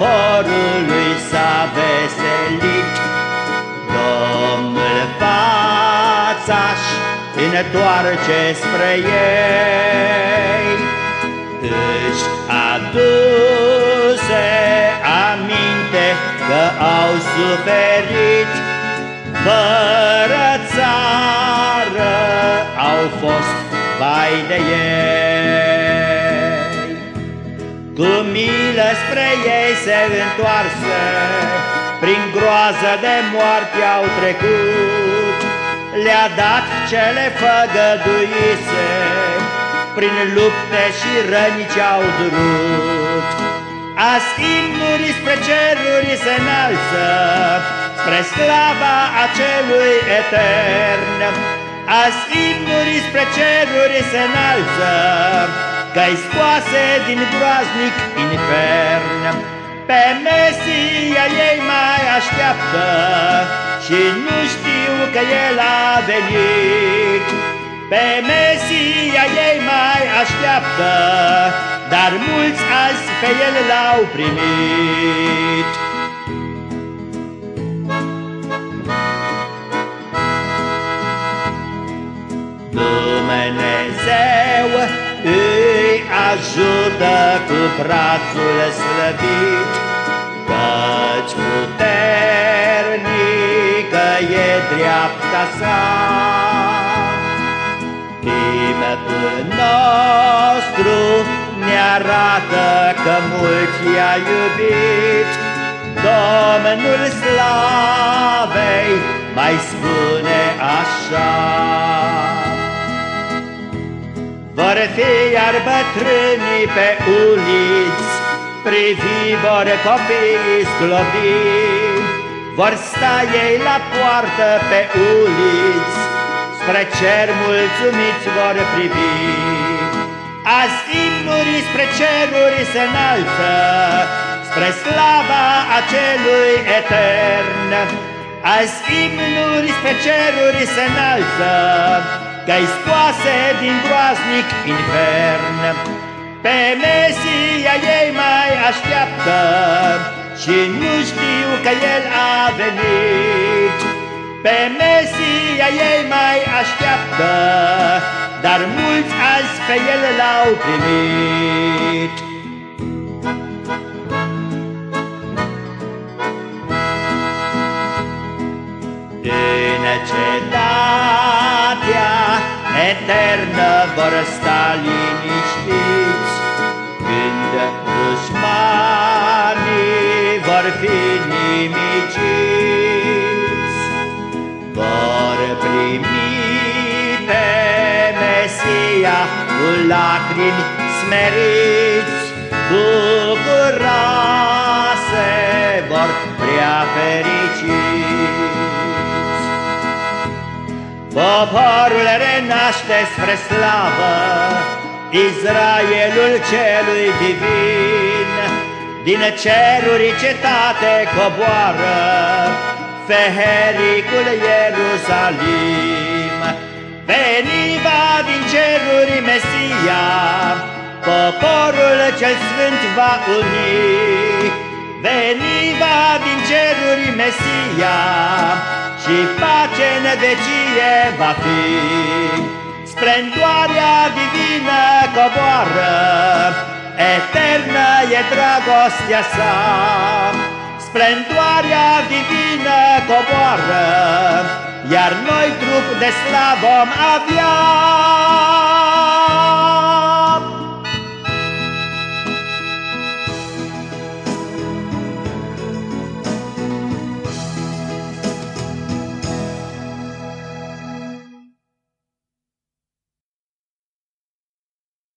poporului s-a veselit. Domnul fața-și întoarce spre ei, își aduse aminte că au suferit, fără țară au fost vai de ei. Cu milă spre ei se întoarse, prin groază de moarte au trecut, Le-a dat ce le făgăduise, prin lupte și răni ce-au durut. Azi imnuri spre ceruri se înalță, spre slava acelui etern. Azi imnuri spre ceruri se înalță, că-i scoase din groaznic infern. Pe Mesia ei mai așteaptă și nu știu că El a venit. Pe Mesia ei mai așteaptă, dar mulți azi pe El l-au primit. Ajută cu brațul slăbit, Căci puternică e dreapta sa. Timpul nostru ne arată că mult i-a iubit, Domnul slavei mai spune așa. Vor fi iar bătrânii pe uliți, Privi vor copiii sclopi, Vor sta ei la poartă pe uliți, Spre cer mulțumiți vor privi. Azi imnuri spre ceruri se înalță, Spre slava acelui etern. Azi imnuri spre ceruri se înalță, Că-i scoase din groaznic infern. Pe Mesia ei mai așteaptă Și nu știu că El a venit. Pe Mesia ei mai așteaptă Dar mulți azi pe El l-au primit. Eternă vor sta liniștiți, Când dușmanii vor fi nimiciți. Vor primi pe Mesia cu lacrimi smeriți, Bucuroase Poporul renaște spre slavă, Israelul celui divin, Din ceruri cetate coboară, Fehericul Ierusalim. Veniva din ceruri Mesia, Poporul cel sfânt va uni, Veniva din ceruri Mesia, și pace în vecie va fi. Splendoarea divină coboară, eternă e dragostea sa. Splendoarea divină coboară, iar noi trup de slav vom avea.